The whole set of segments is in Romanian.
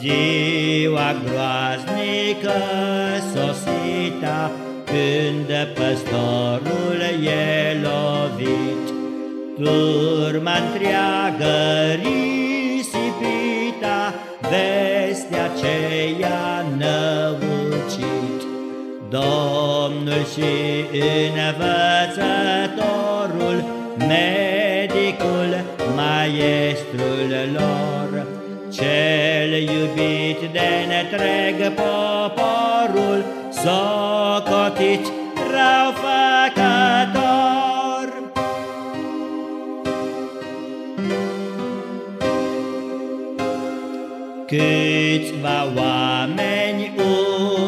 Ziua groaznică sosita, Când păstorul e lovit, Turma întreagă risipita, Vestea aceea năucit. Domnul și învățătorul, Medicul, maestrul lor, cel iubit de netreg poporul, socotit răufăcător. Câțiva oameni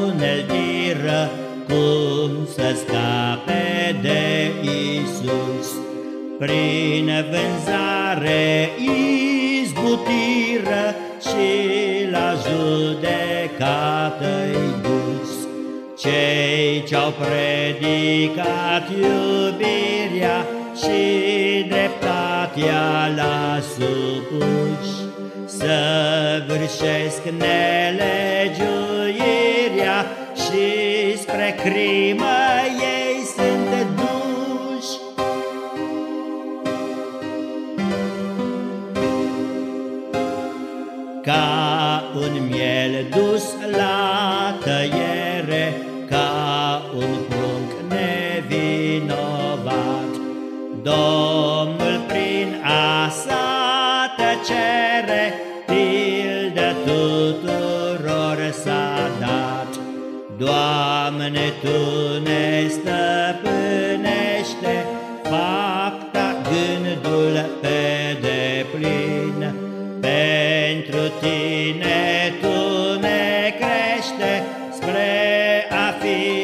uneltiră cum să scape de Isus, prin vânzare izbutiră și la judecată-i dus. Cei ce-au predicat iubirea și dreptatea la supuși, Săvârșesc nelegiuirea și spre crimă ei Ca un miel dus la tăiere, Ca un prunc nevinovat, Domnul prin a sa tăcere, Pildă tuturor s-a dat. Doamne, Tu ne stăpânește, Fapta gândul pe tine tu ne crește spre a fi